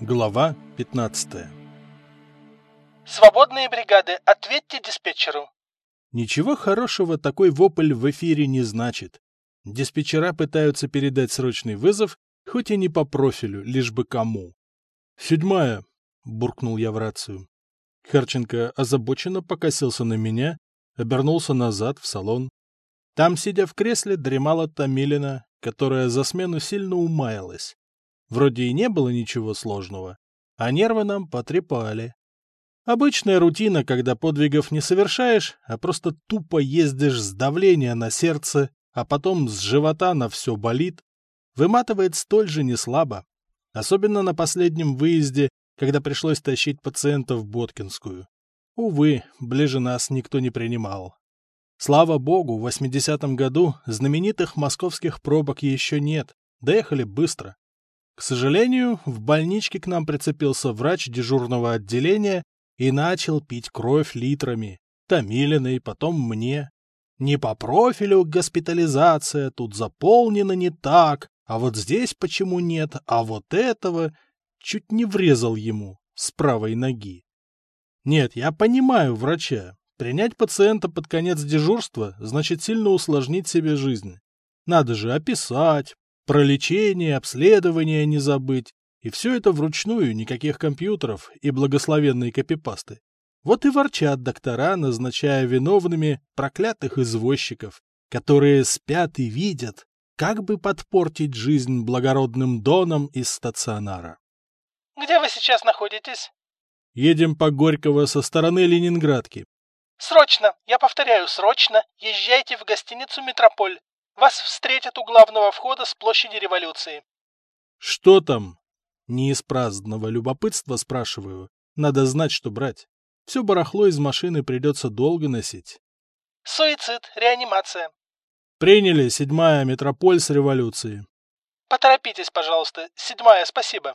Глава 15 Свободные бригады, ответьте диспетчеру. Ничего хорошего такой вопль в эфире не значит. Диспетчера пытаются передать срочный вызов, хоть и не по профилю, лишь бы кому. «Седьмая», — буркнул я в рацию. Харченко озабоченно покосился на меня, обернулся назад в салон. Там, сидя в кресле, дремала Томилина, которая за смену сильно умаялась. Вроде и не было ничего сложного, а нервы нам потрепали. Обычная рутина, когда подвигов не совершаешь, а просто тупо ездишь с давления на сердце, а потом с живота на все болит, выматывает столь же неслабо. Особенно на последнем выезде, когда пришлось тащить пациента в Боткинскую. Увы, ближе нас никто не принимал. Слава богу, в 80-м году знаменитых московских пробок еще нет, доехали быстро. К сожалению, в больничке к нам прицепился врач дежурного отделения и начал пить кровь литрами. Томилиной, потом мне. Не по профилю госпитализация, тут заполнено не так, а вот здесь почему нет, а вот этого... Чуть не врезал ему с правой ноги. Нет, я понимаю врача. Принять пациента под конец дежурства значит сильно усложнить себе жизнь. Надо же описать, про лечение, обследование не забыть. И все это вручную, никаких компьютеров и благословенной копипасты. Вот и ворчат доктора, назначая виновными проклятых извозчиков, которые спят и видят, как бы подпортить жизнь благородным доном из стационара. Где вы сейчас находитесь? Едем по Горького со стороны Ленинградки. Срочно, я повторяю, срочно, езжайте в гостиницу «Метрополь». Вас встретят у главного входа с площади революции. Что там? Не из праздного любопытства спрашиваю. Надо знать, что брать. Все барахло из машины придется долго носить. Суицид, реанимация. Приняли седьмая метрополь с революции. Поторопитесь, пожалуйста. Седьмая, спасибо.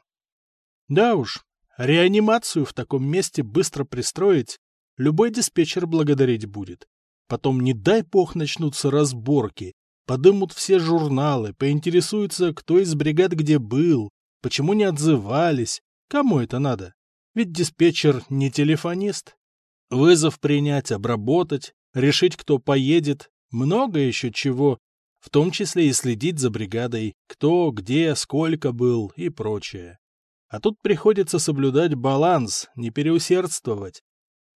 Да уж, реанимацию в таком месте быстро пристроить любой диспетчер благодарить будет. Потом, не дай бог, начнутся разборки, Подымут все журналы, поинтересуются, кто из бригад где был, почему не отзывались, кому это надо. Ведь диспетчер не телефонист. Вызов принять, обработать, решить, кто поедет, много еще чего, в том числе и следить за бригадой, кто, где, сколько был и прочее. А тут приходится соблюдать баланс, не переусердствовать.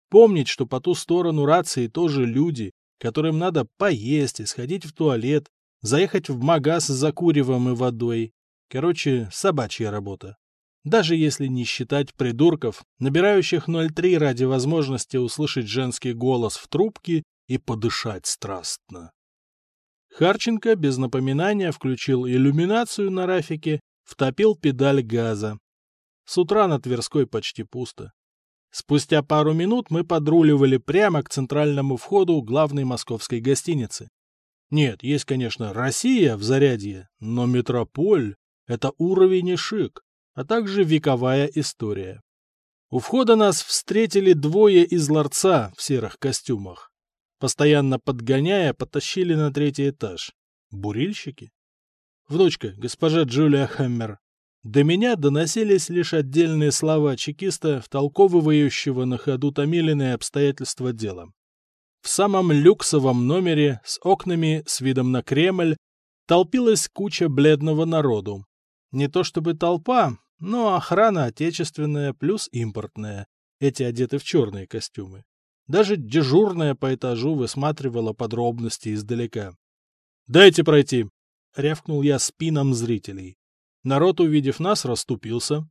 Помнить, что по ту сторону рации тоже люди, которым надо поесть и сходить в туалет, заехать в магаз за куревом и водой. Короче, собачья работа. Даже если не считать придурков, набирающих 03 ради возможности услышать женский голос в трубке и подышать страстно. Харченко без напоминания включил иллюминацию на рафике, втопил педаль газа. С утра на Тверской почти пусто. Спустя пару минут мы подруливали прямо к центральному входу главной московской гостиницы. Нет, есть, конечно, Россия в зарядье, но метрополь — это уровень и шик, а также вековая история. У входа нас встретили двое из ларца в серых костюмах. Постоянно подгоняя, потащили на третий этаж. Бурильщики? Внучка, госпожа Джулия Хаммер, до меня доносились лишь отдельные слова чекиста, втолковывающего на ходу томилиные обстоятельства дела. В самом люксовом номере с окнами с видом на Кремль толпилась куча бледного народу. Не то чтобы толпа, но охрана отечественная плюс импортная, эти одеты в черные костюмы. Даже дежурная по этажу высматривала подробности издалека. «Дайте пройти!» — рявкнул я спинам зрителей. Народ, увидев нас, расступился.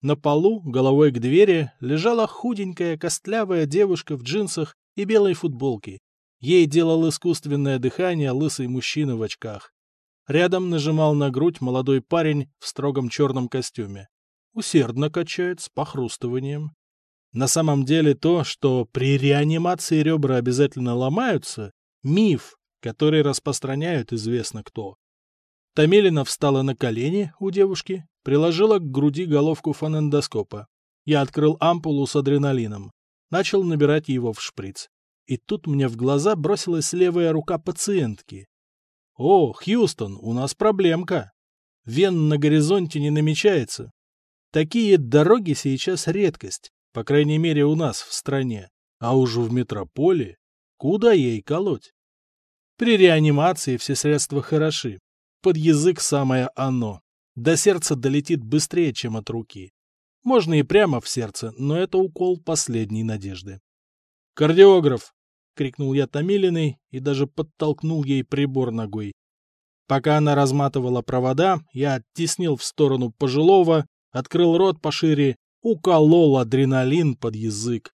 На полу, головой к двери, лежала худенькая костлявая девушка в джинсах и белой футболке. Ей делал искусственное дыхание лысый мужчина в очках. Рядом нажимал на грудь молодой парень в строгом черном костюме. Усердно качает с похрустыванием. На самом деле то, что при реанимации ребра обязательно ломаются, миф, который распространяют известно кто. Томилина встала на колени у девушки, приложила к груди головку фонендоскопа. Я открыл ампулу с адреналином, начал набирать его в шприц. И тут мне в глаза бросилась левая рука пациентки. «О, Хьюстон, у нас проблемка. Вен на горизонте не намечается». Такие дороги сейчас редкость, по крайней мере у нас в стране. А уж в метрополе куда ей колоть? При реанимации все средства хороши. Под язык самое оно. До сердца долетит быстрее, чем от руки. Можно и прямо в сердце, но это укол последней надежды. «Кардиограф!» — крикнул я Томилиной и даже подтолкнул ей прибор ногой. Пока она разматывала провода, я оттеснил в сторону пожилого, открыл рот пошире, уколол адреналин под язык.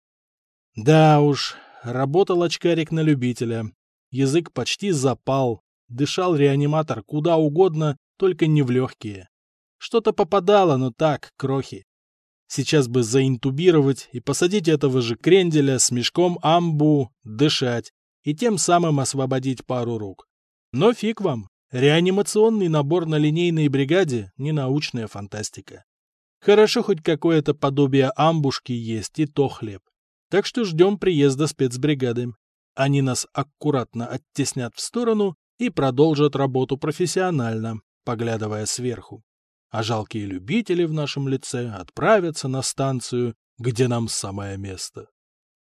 Да уж, работал очкарик на любителя. Язык почти запал, дышал реаниматор куда угодно, только не в легкие. Что-то попадало, но так, крохи. Сейчас бы заинтубировать и посадить этого же кренделя с мешком амбу дышать и тем самым освободить пару рук. Но фиг вам, реанимационный набор на линейной бригаде – не научная фантастика. Хорошо хоть какое-то подобие амбушки есть, и то хлеб. Так что ждем приезда спецбригады. Они нас аккуратно оттеснят в сторону и продолжат работу профессионально, поглядывая сверху а жалкие любители в нашем лице отправятся на станцию, где нам самое место.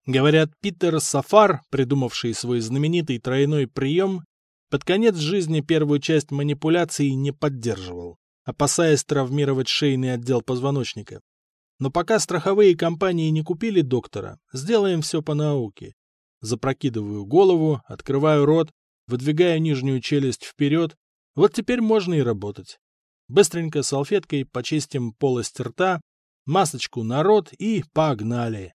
Говорят, Питер Сафар, придумавший свой знаменитый тройной прием, под конец жизни первую часть манипуляций не поддерживал, опасаясь травмировать шейный отдел позвоночника. Но пока страховые компании не купили доктора, сделаем все по науке. Запрокидываю голову, открываю рот, выдвигая нижнюю челюсть вперед. Вот теперь можно и работать. Быстренько салфеткой почистим полость рта, масочку на рот и погнали.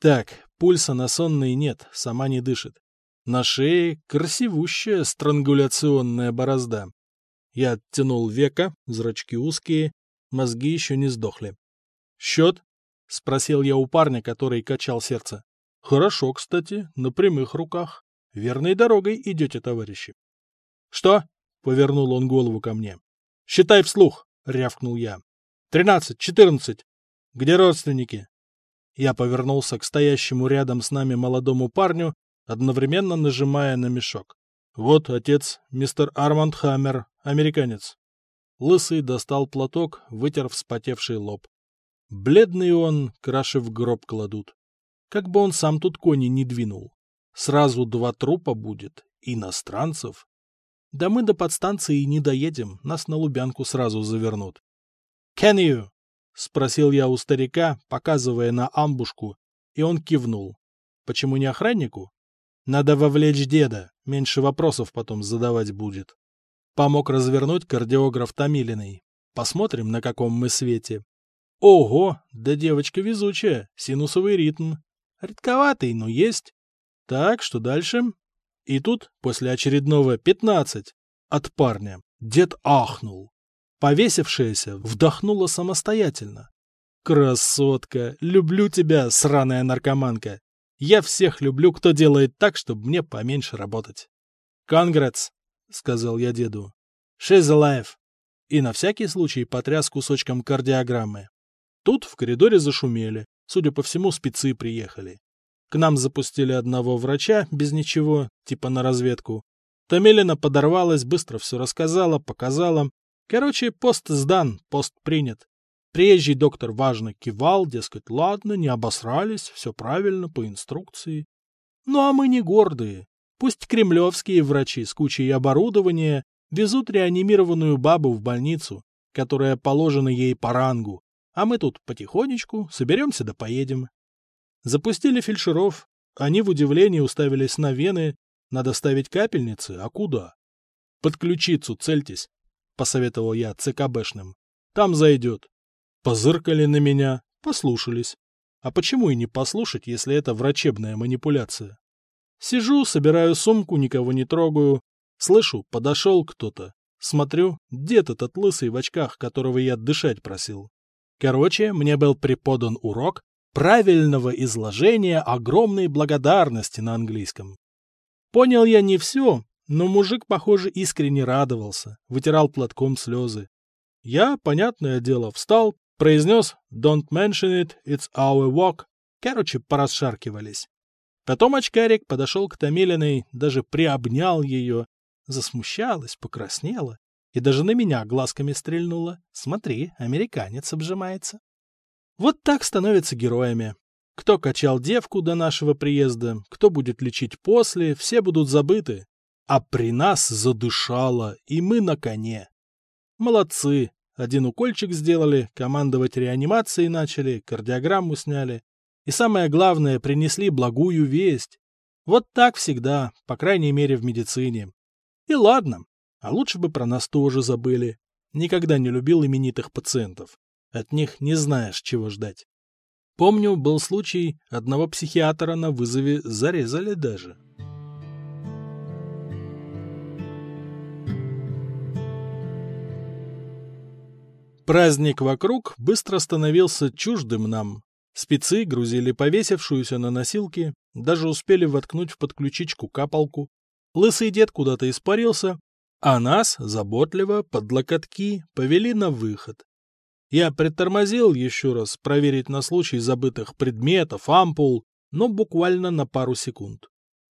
Так, пульса на сонной нет, сама не дышит. На шее красивущая странгуляционная борозда. Я оттянул века, зрачки узкие, мозги еще не сдохли. «Счет?» — спросил я у парня, который качал сердце. «Хорошо, кстати, на прямых руках. Верной дорогой идете, товарищи». «Что?» — повернул он голову ко мне. «Считай вслух!» — рявкнул я. «Тринадцать, четырнадцать! Где родственники?» Я повернулся к стоящему рядом с нами молодому парню, одновременно нажимая на мешок. «Вот отец, мистер Арманд Хаммер, американец». Лысый достал платок, вытер вспотевший лоб. Бледный он, краши в гроб кладут. Как бы он сам тут кони не двинул. Сразу два трупа будет, иностранцев да мы до подстанции не доедем, нас на Лубянку сразу завернут. «Can you?» — спросил я у старика, показывая на амбушку, и он кивнул. «Почему не охраннику?» «Надо вовлечь деда, меньше вопросов потом задавать будет». Помог развернуть кардиограф Томилиной. Посмотрим, на каком мы свете. Ого, да девочка везучая, синусовый ритм. Редковатый, но есть. Так, что дальше? И тут, после очередного пятнадцать от парня, дед ахнул. Повесившаяся вдохнула самостоятельно. «Красотка! Люблю тебя, сраная наркоманка! Я всех люблю, кто делает так, чтобы мне поменьше работать!» «Конгресс!» — сказал я деду. «She's alive!» И на всякий случай потряс кусочком кардиограммы. Тут в коридоре зашумели. Судя по всему, спецы приехали. К нам запустили одного врача, без ничего, типа на разведку. Томилина подорвалась, быстро все рассказала, показала. Короче, пост сдан, пост принят. Приезжий доктор важно кивал, дескать, ладно, не обосрались, все правильно, по инструкции. Ну а мы не гордые. Пусть кремлевские врачи с кучей оборудования везут реанимированную бабу в больницу, которая положена ей по рангу, а мы тут потихонечку соберемся да поедем. Запустили фельдшеров. Они в удивлении уставились на вены. Надо ставить капельницы, а куда? Под ключицу цельтесь, — посоветовал я ЦКБшным. Там зайдет. Позыркали на меня, послушались. А почему и не послушать, если это врачебная манипуляция? Сижу, собираю сумку, никого не трогаю. Слышу, подошел кто-то. Смотрю, дед этот лысый в очках, которого я дышать просил. Короче, мне был преподан урок, правильного изложения огромной благодарности на английском. Понял я не все, но мужик, похоже, искренне радовался, вытирал платком слезы. Я, понятное дело, встал, произнес «Don't mention it, it's our walk». Короче, порасшаркивались. Потом очкарик подошел к Томилиной, даже приобнял ее, засмущалась, покраснела И даже на меня глазками стрельнула. Смотри, американец обжимается. Вот так становятся героями. Кто качал девку до нашего приезда, кто будет лечить после, все будут забыты. А при нас задышало, и мы на коне. Молодцы. Один укольчик сделали, командовать реанимацией начали, кардиограмму сняли. И самое главное, принесли благую весть. Вот так всегда, по крайней мере в медицине. И ладно, а лучше бы про нас тоже забыли. Никогда не любил именитых пациентов. От них не знаешь, чего ждать. Помню, был случай, одного психиатра на вызове зарезали даже. Праздник вокруг быстро становился чуждым нам. Спецы грузили повесившуюся на носилки, даже успели воткнуть в подключичку капалку. Лысый дед куда-то испарился, а нас, заботливо, под локотки, повели на выход. Я притормозил еще раз проверить на случай забытых предметов, ампул, но буквально на пару секунд.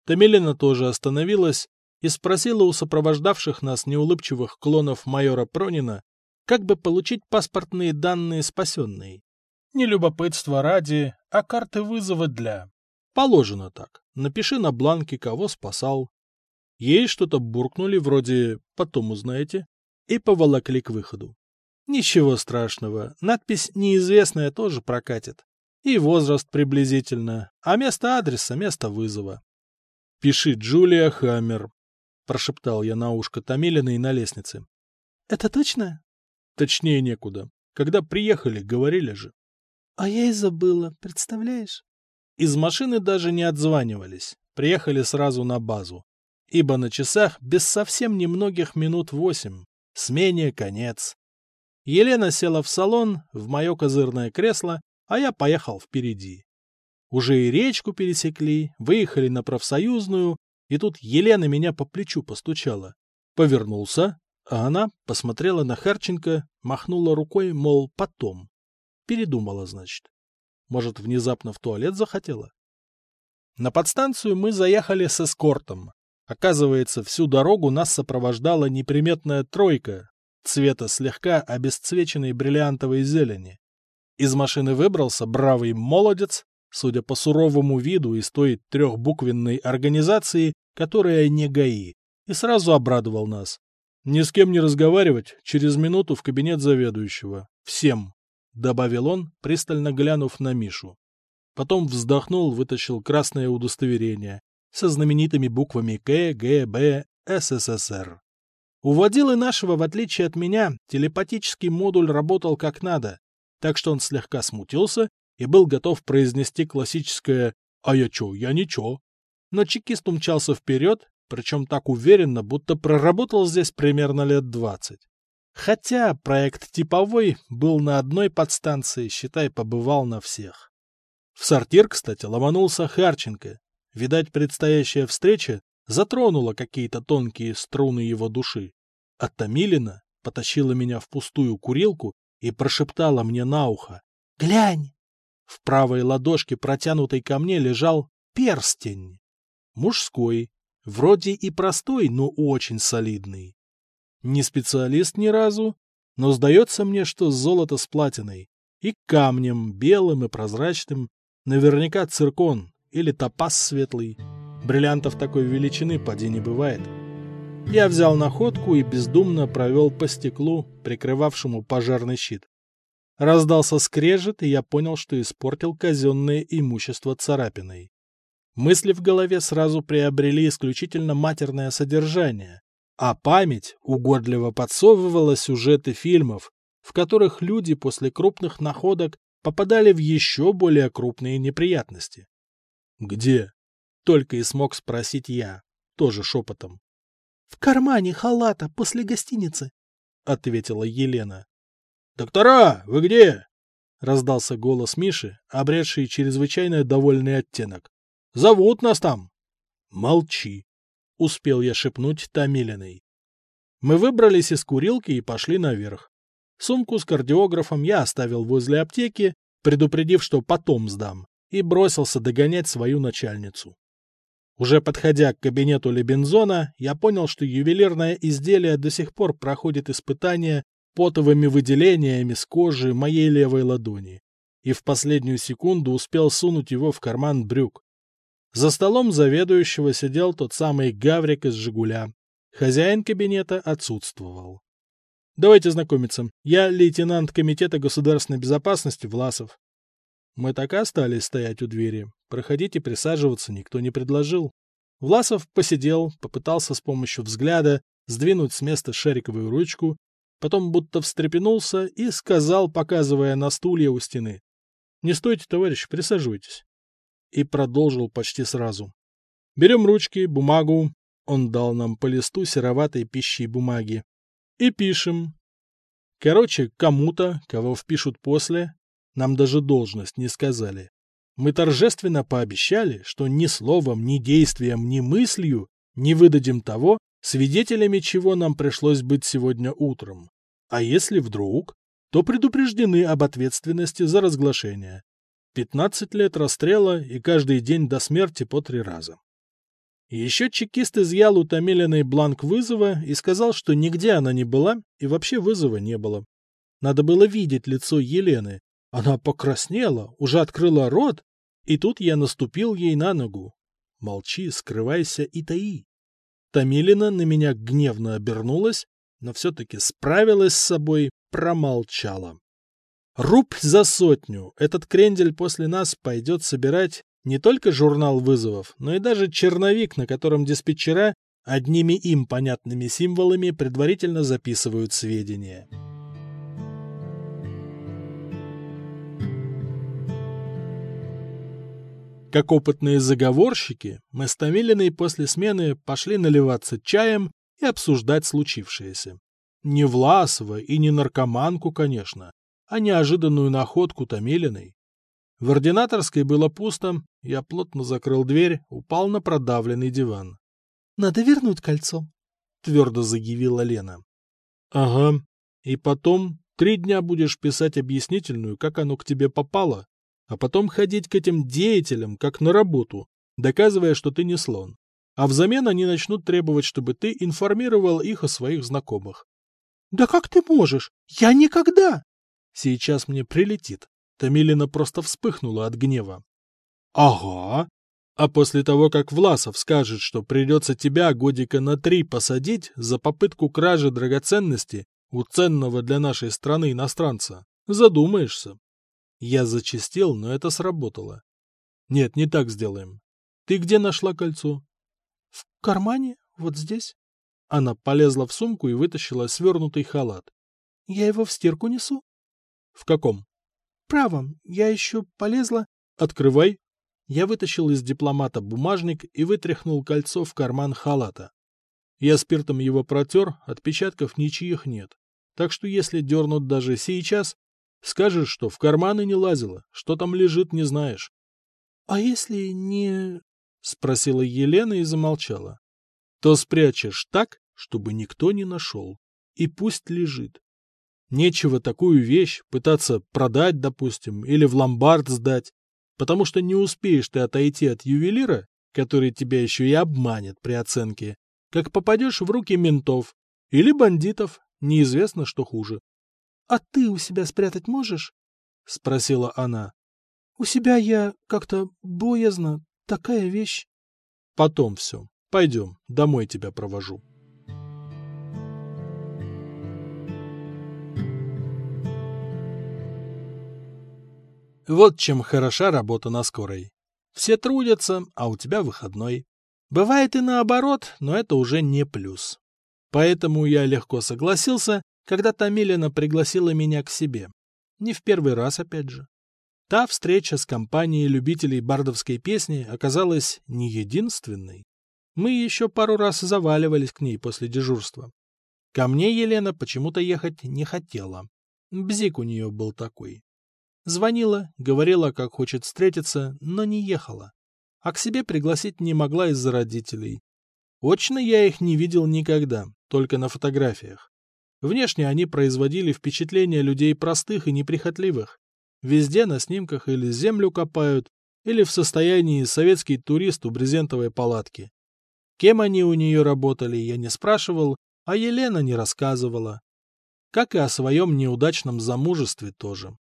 Тамилина тоже остановилась и спросила у сопровождавших нас неулыбчивых клонов майора Пронина, как бы получить паспортные данные спасенной. Не любопытство ради, а карты вызова для. Положено так. Напиши на бланке, кого спасал. Ей что-то буркнули, вроде «потом узнаете», и поволокли к выходу. Ничего страшного, надпись «неизвестная» тоже прокатит. И возраст приблизительно, а место адреса — место вызова. «Пиши Джулия Хаммер», — прошептал я на ушко Томилиной на лестнице. «Это точно?» Точнее некуда. Когда приехали, говорили же. А я и забыла, представляешь? Из машины даже не отзванивались. Приехали сразу на базу. Ибо на часах без совсем немногих минут восемь. Смене конец. Елена села в салон, в мое козырное кресло, а я поехал впереди. Уже и речку пересекли, выехали на профсоюзную, и тут Елена меня по плечу постучала. Повернулся, а она посмотрела на Харченко, махнула рукой, мол, потом. Передумала, значит. Может, внезапно в туалет захотела? На подстанцию мы заехали с эскортом. Оказывается, всю дорогу нас сопровождала неприметная тройка, цвета слегка обесцвеченной бриллиантовой зелени. Из машины выбрался бравый молодец, судя по суровому виду из той трехбуквенной организации, которая не ГАИ, и сразу обрадовал нас. Ни с кем не разговаривать, через минуту в кабинет заведующего. Всем, — добавил он, пристально глянув на Мишу. Потом вздохнул, вытащил красное удостоверение со знаменитыми буквами К, Г, Б, СССР. У водилы нашего, в отличие от меня, телепатический модуль работал как надо, так что он слегка смутился и был готов произнести классическое «А я чё, я ничего». Но чекист умчался вперед, причем так уверенно, будто проработал здесь примерно лет двадцать. Хотя проект типовой был на одной подстанции, считай, побывал на всех. В сортир, кстати, ломанулся Харченко. Видать, предстоящая встреча затронула какие-то тонкие струны его души. А Томилина потащила меня в пустую курилку и прошептала мне на ухо «Глянь!». В правой ладошке, протянутой ко мне, лежал перстень. Мужской, Вроде и простой, но очень солидный. Не специалист ни разу, но сдается мне, что золото с платиной. И камнем, белым и прозрачным, наверняка циркон или топаз светлый. Бриллиантов такой величины поди не бывает. Я взял находку и бездумно провел по стеклу, прикрывавшему пожарный щит. Раздался скрежет, и я понял, что испортил казенное имущество царапиной. Мысли в голове сразу приобрели исключительно матерное содержание, а память угодливо подсовывала сюжеты фильмов, в которых люди после крупных находок попадали в еще более крупные неприятности. «Где?» — только и смог спросить я, тоже шепотом. «В кармане халата после гостиницы», — ответила Елена. «Доктора, вы где?» — раздался голос Миши, обретший чрезвычайно довольный оттенок. Зовут нас там. Молчи, успел я шепнуть Томилиной. Мы выбрались из курилки и пошли наверх. Сумку с кардиографом я оставил возле аптеки, предупредив, что потом сдам, и бросился догонять свою начальницу. Уже подходя к кабинету Лебензона, я понял, что ювелирное изделие до сих пор проходит испытания потовыми выделениями с кожи моей левой ладони, и в последнюю секунду успел сунуть его в карман брюк. За столом заведующего сидел тот самый Гаврик из «Жигуля». Хозяин кабинета отсутствовал. Давайте знакомиться. Я лейтенант Комитета государственной безопасности Власов. Мы так и остались стоять у двери. Проходить и присаживаться никто не предложил. Власов посидел, попытался с помощью взгляда сдвинуть с места шариковую ручку, потом будто встрепенулся и сказал, показывая на стулья у стены. «Не стойте, товарищ, присаживайтесь». И продолжил почти сразу. «Берем ручки, бумагу». Он дал нам по листу сероватой пищи бумаги и пишем. Короче, кому-то, кого впишут после, нам даже должность не сказали. Мы торжественно пообещали, что ни словом, ни действием, ни мыслью не выдадим того, свидетелями чего нам пришлось быть сегодня утром. А если вдруг, то предупреждены об ответственности за разглашение. 15 лет расстрела и каждый день до смерти по три раза. Еще чекист изъял у бланк вызова и сказал, что нигде она не была и вообще вызова не было. Надо было видеть лицо Елены. Она покраснела, уже открыла рот, и тут я наступил ей на ногу. Молчи, скрывайся и таи. Томилина на меня гневно обернулась, но все-таки справилась с собой, промолчала. Рубь за сотню. Этот крендель после нас пойдет собирать не только журнал вызовов, но и даже черновик, на котором диспетчера одними им понятными символами предварительно записывают сведения. Как опытные заговорщики, мы с Томилиной после смены пошли наливаться чаем и обсуждать случившееся. Не Власова и не наркоманку, конечно, а неожиданную находку Томилиной. В ординаторской было пусто, я плотно закрыл дверь, упал на продавленный диван. — Надо вернуть кольцо, — твердо заявила Лена. — Ага. И потом три дня будешь писать объяснительную, как оно к тебе попало, а потом ходить к этим деятелям, как на работу, доказывая, что ты не слон. А взамен они начнут требовать, чтобы ты информировал их о своих знакомых. — Да как ты можешь? Я никогда! Сейчас мне прилетит. Томилина просто вспыхнула от гнева. «Ага. А после того, как Власов скажет, что придется тебя годика на три посадить за попытку кражи драгоценности у ценного для нашей страны иностранца, задумаешься». Я зачастил, но это сработало. «Нет, не так сделаем. Ты где нашла кольцо?» «В кармане, вот здесь». Она полезла в сумку и вытащила свернутый халат. «Я его в стирку несу». «В каком?» правом, я еще полезла... Открывай. Я вытащил из дипломата бумажник и вытряхнул кольцо в карман халата. Я спиртом его протер, отпечатков ничьих нет. Так что если дернут даже сейчас, скажешь, что в карманы не лазило, что там лежит, не знаешь. — А если не... — спросила Елена и замолчала. — То спрячешь так, чтобы никто не нашел. И пусть лежит. Нечего такую вещь пытаться продать, допустим, или в ломбард сдать, потому что не успеешь ты отойти от ювелира, который тебя еще и обманет при оценке, как попадешь в руки ментов или бандитов, неизвестно, что хуже. — А ты у себя спрятать можешь? — спросила она. — У себя я как-то боязно, такая вещь. — Потом все. Пойдем, домой тебя провожу. Вот чем хороша работа на скорой. Все трудятся, а у тебя выходной. Бывает и наоборот, но это уже не плюс. Поэтому я легко согласился, когда Тамилина пригласила меня к себе. Не в первый раз, опять же. Та встреча с компанией любителей бардовской песни оказалась не единственной. Мы еще пару раз заваливались к ней после дежурства. Ко мне Елена почему-то ехать не хотела. Бзик у нее был такой. Звонила, говорила, как хочет встретиться, но не ехала. А к себе пригласить не могла из-за родителей. Очно я их не видел никогда, только на фотографиях. Внешне они производили впечатление людей простых и неприхотливых. Везде на снимках или землю копают, или в состоянии советский турист у брезентовой палатки. Кем они у нее работали, я не спрашивал, а Елена не рассказывала. Как и о своем неудачном замужестве тоже.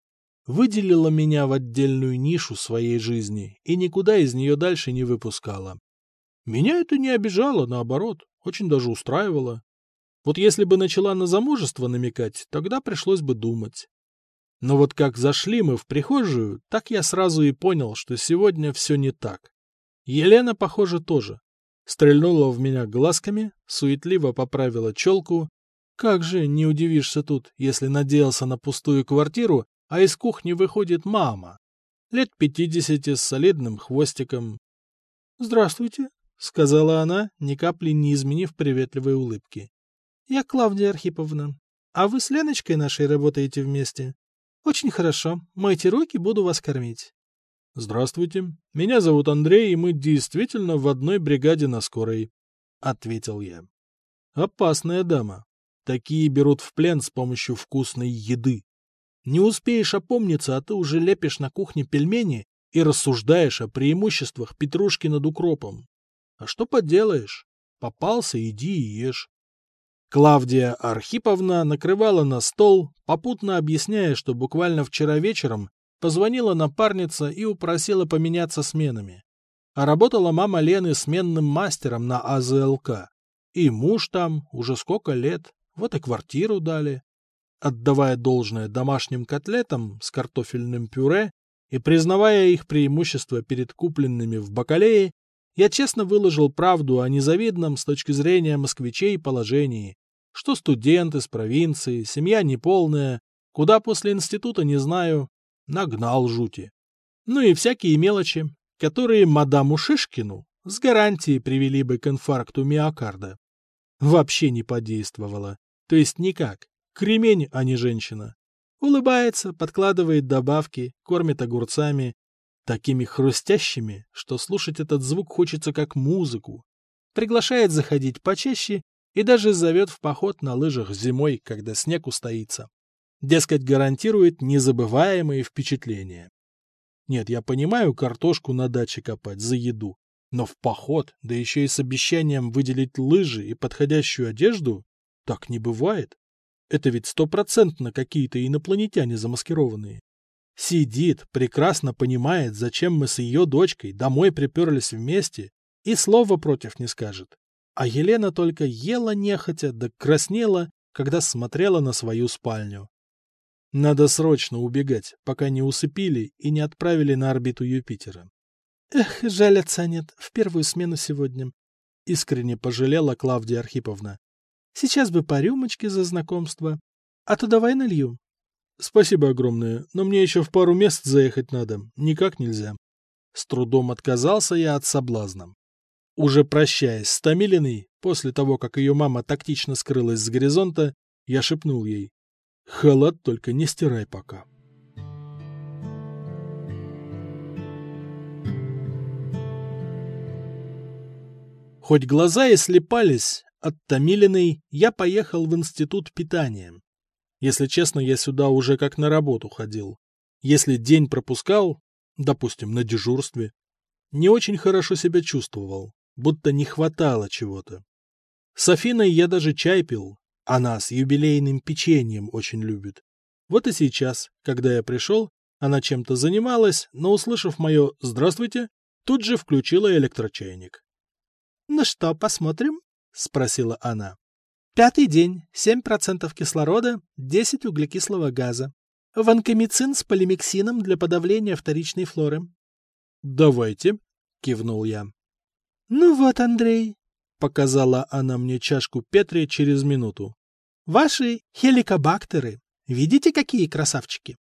Выделила меня в отдельную нишу своей жизни и никуда из нее дальше не выпускала. Меня это не обижало, наоборот, очень даже устраивало. Вот если бы начала на замужество намекать, тогда пришлось бы думать. Но вот как зашли мы в прихожую, так я сразу и понял, что сегодня все не так. Елена, похоже, тоже. Стрельнула в меня глазками, суетливо поправила челку. Как же не удивишься тут, если надеялся на пустую квартиру, а из кухни выходит мама. Лет пятидесяти с солидным хвостиком. «Здравствуйте», — сказала она, ни капли не изменив приветливой улыбки. «Я Клавдия Архиповна. А вы с Леночкой нашей работаете вместе?» Очень хорошо. Мойте руки, буду вас кормить. Здравствуйте. Меня зовут Андрей, и мы действительно в одной бригаде на скорой, ответил я. Опасная дама. Такие берут в плен с помощью вкусной еды. Не успеешь опомниться, а ты уже лепишь на кухне пельмени и рассуждаешь о преимуществах петрушки над укропом. А что поделаешь? Попался, иди и ешь. Клавдия Архиповна накрывала на стол, попутно объясняя, что буквально вчера вечером позвонила напарница и упросила поменяться сменами. А работала мама Лены сменным мастером на АЗЛК. И муж там уже сколько лет, вот и квартиру дали. Отдавая должное домашним котлетам с картофельным пюре и признавая их преимущество перед купленными в бакалее, я честно выложил правду о незавидном с точки зрения москвичей положении, что студент из провинции, семья неполная, куда после института не знаю, нагнал жути. Ну и всякие мелочи, которые мадаму Шишкину с гарантией привели бы к инфаркту миокарда. Вообще не подействовало. То есть никак. Кремень, а не женщина. Улыбается, подкладывает добавки, кормит огурцами, такими хрустящими, что слушать этот звук хочется как музыку. Приглашает заходить почаще и даже зовет в поход на лыжах зимой, когда снег устоится. Дескать, гарантирует незабываемые впечатления. Нет, я понимаю картошку на даче копать за еду, но в поход, да еще и с обещанием выделить лыжи и подходящую одежду, так не бывает. Это ведь стопроцентно какие-то инопланетяне замаскированные. Сидит, прекрасно понимает, зачем мы с ее дочкой домой приперлись вместе, и слова против не скажет. А Елена только ела нехотя, да краснела, когда смотрела на свою спальню. Надо срочно убегать, пока не усыпили и не отправили на орбиту Юпитера. Эх, жаль отца нет, в первую смену сегодня. Искренне пожалела Клавдия Архиповна. Сейчас бы по рюмочке за знакомство. А то давай налью. Спасибо огромное, но мне еще в пару мест заехать надо, никак нельзя. С трудом отказался я от соблазна. Уже прощаясь с Томилиной, после того, как ее мама тактично скрылась с горизонта, я шепнул ей. «Халат только не стирай пока». Хоть глаза и слепались, от Томилиной я поехал в институт питания. Если честно, я сюда уже как на работу ходил. Если день пропускал, допустим, на дежурстве, не очень хорошо себя чувствовал будто не хватало чего-то. С Афиной я даже чай пил, она с юбилейным печеньем очень любит. Вот и сейчас, когда я пришел, она чем-то занималась, но, услышав мое «здравствуйте», тут же включила электрочайник. «Ну что, посмотрим?» — спросила она. «Пятый день, 7% кислорода, 10 углекислого газа. Ванкомицин с полимексином для подавления вторичной флоры». «Давайте», — кивнул я. «Ну вот, Андрей», — показала она мне чашку Петри через минуту. «Ваши хеликобактеры. Видите, какие красавчики?»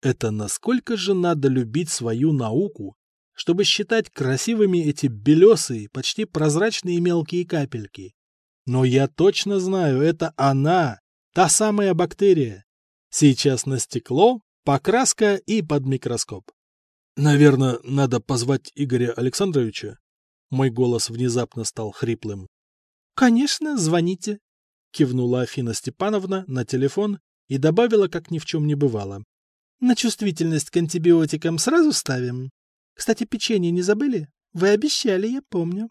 Это насколько же надо любить свою науку, чтобы считать красивыми эти белесые, почти прозрачные мелкие капельки. Но я точно знаю, это она, та самая бактерия. Сейчас на стекло, покраска и под микроскоп. Наверное, надо позвать Игоря Александровича. Мой голос внезапно стал хриплым. «Конечно, звоните», — кивнула Афина Степановна на телефон и добавила, как ни в чем не бывало. «На чувствительность к антибиотикам сразу ставим. Кстати, печенье не забыли? Вы обещали, я помню.